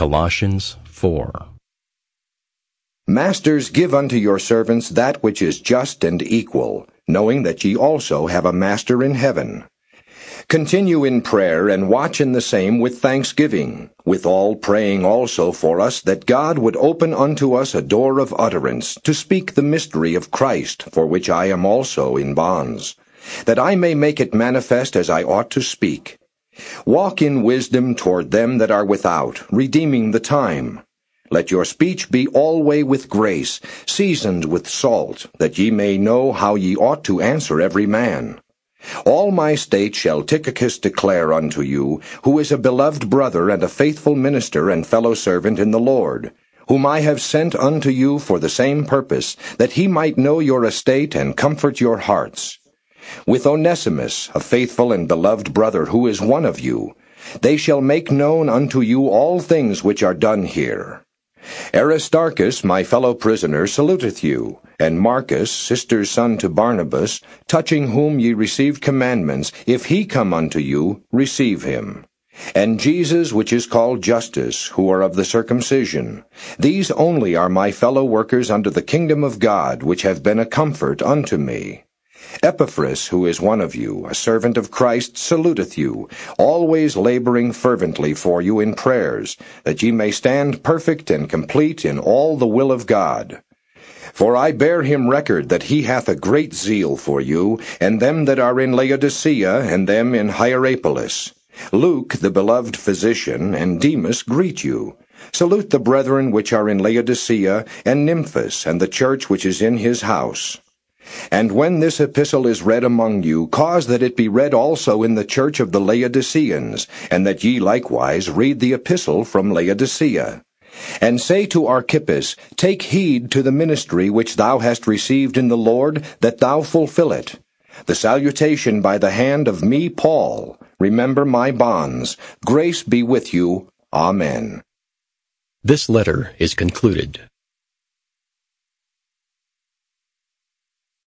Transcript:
Colossians 4 Masters, give unto your servants that which is just and equal, knowing that ye also have a master in heaven. Continue in prayer, and watch in the same with thanksgiving, withal praying also for us that God would open unto us a door of utterance, to speak the mystery of Christ, for which I am also in bonds, that I may make it manifest as I ought to speak. Walk in wisdom toward them that are without, redeeming the time. Let your speech be alway with grace, seasoned with salt, that ye may know how ye ought to answer every man. All my state shall Tychicus declare unto you, who is a beloved brother and a faithful minister and fellow servant in the Lord, whom I have sent unto you for the same purpose, that he might know your estate and comfort your hearts. With Onesimus, a faithful and beloved brother, who is one of you, they shall make known unto you all things which are done here. Aristarchus, my fellow prisoner, saluteth you, and Marcus, sister's son to Barnabas, touching whom ye received commandments, if he come unto you, receive him. And Jesus, which is called Justus, who are of the circumcision. These only are my fellow workers unto the kingdom of God, which have been a comfort unto me. Epaphras, who is one of you, a servant of Christ, saluteth you, always laboring fervently for you in prayers, that ye may stand perfect and complete in all the will of God. For I bear him record that he hath a great zeal for you, and them that are in Laodicea, and them in Hierapolis. Luke, the beloved physician, and Demas greet you. Salute the brethren which are in Laodicea, and Nymphas, and the church which is in his house. And when this epistle is read among you, cause that it be read also in the church of the Laodiceans, and that ye likewise read the epistle from Laodicea. And say to Archippus, Take heed to the ministry which thou hast received in the Lord, that thou fulfill it. The salutation by the hand of me, Paul. Remember my bonds. Grace be with you. Amen. This letter is concluded.